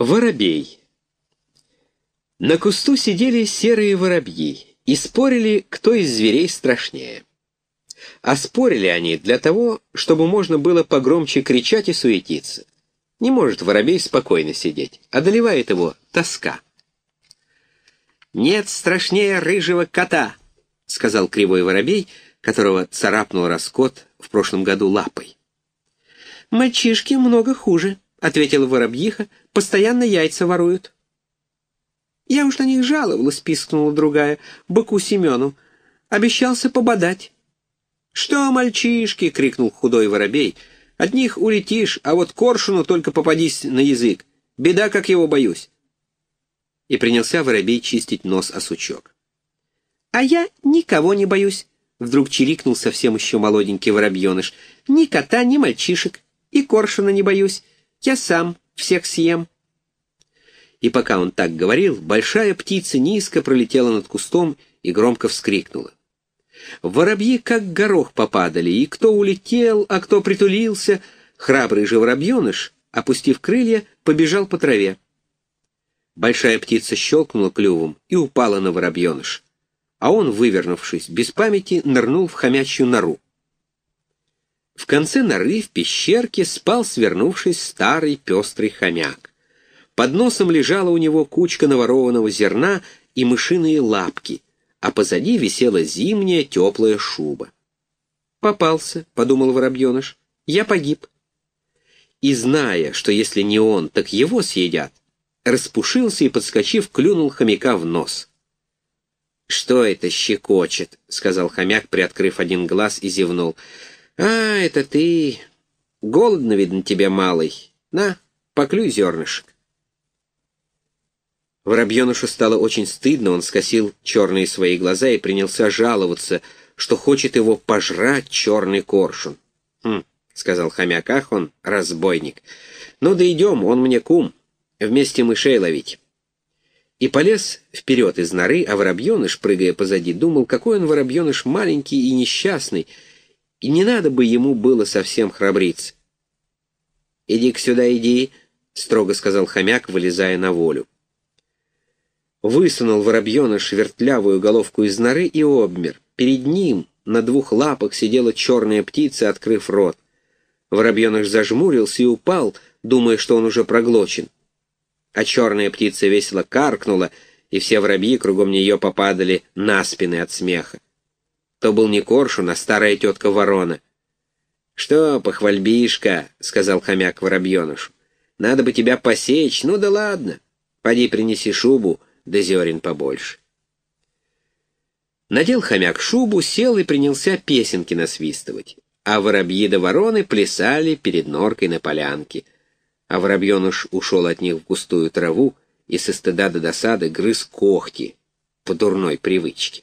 Воробей. На кусту сидели серые воробьи и спорили, кто из зверей страшнее. А спорили они для того, чтобы можно было погромче кричать и суетиться. Не может воробей спокойно сидеть, одолевает его тоска. «Нет страшнее рыжего кота», — сказал кривой воробей, которого царапнул раскот в прошлом году лапой. «Мальчишки много хуже», — ответила воробьиха, — «постоянно яйца воруют». «Я уж на них жаловалась», — пискнула другая, — «быку Семену. Обещался пободать». «Что, мальчишки?» — крикнул худой воробей. «От них улетишь, а вот коршуну только попадись на язык. Беда, как его боюсь». И принялся воробей чистить нос о сучок. «А я никого не боюсь», — вдруг чирикнул совсем еще молоденький воробьеныш. «Ни кота, ни мальчишек. И коршуна не боюсь. Я сам всех съем». И пока он так говорил, большая птица низко пролетела над кустом и громко вскрикнула. Воробьи как горох попадали, и кто улетел, а кто притулился, храбрый же воробьеныш, опустив крылья, побежал по траве. Большая птица щелкнула клювом и упала на воробьеныш, а он, вывернувшись без памяти, нырнул в хомячью нору. В конце норы в пещерке спал, свернувшись, старый пестрый хомяк. Под носом лежала у него кучка наворованного зерна и мышиные лапки, а позади висела зимняя теплая шуба. «Попался», — подумал воробьеныш, — «я погиб». И, зная, что если не он, так его съедят, распушился и, подскочив, клюнул хомяка в нос. «Что это щекочет?» — сказал хомяк, приоткрыв один глаз и зевнул. «А, это ты. Голодно, видно, тебе, малый. На, поклюй зернышек». Воробьенышу стало очень стыдно, он скосил черные свои глаза и принялся жаловаться, что хочет его пожрать черный коршун. «Хм», — сказал хомяк, — «ах он, разбойник. Ну да идем, он мне кум, вместе мышей ловить». И полез вперед из норы, а воробьеныш, прыгая позади, думал, какой он воробьеныш маленький и несчастный, и не надо бы ему было совсем храбриться. «Иди-ка сюда, иди», — строго сказал хомяк, вылезая на волю. Высунул воробьеныш вертлявую головку из норы и обмер. Перед ним на двух лапах сидела черная птица, открыв рот. Воробьеныш зажмурился и упал, думая, что он уже проглочен. А черная птица весело каркнула, и все воробьи кругом нее попадали на спины от смеха. То был не коршун, а старая тетка ворона. «Что, похвальбишка?» — сказал хомяк воробьенышу. «Надо бы тебя посечь, ну да ладно. Поди принеси шубу, да зерен побольше». Надел хомяк шубу, сел и принялся песенки насвистывать. А воробьи да вороны плясали перед норкой на полянке. А воробьеныш ушел от них в густую траву и со стыда до досады грыз когти по дурной привычке.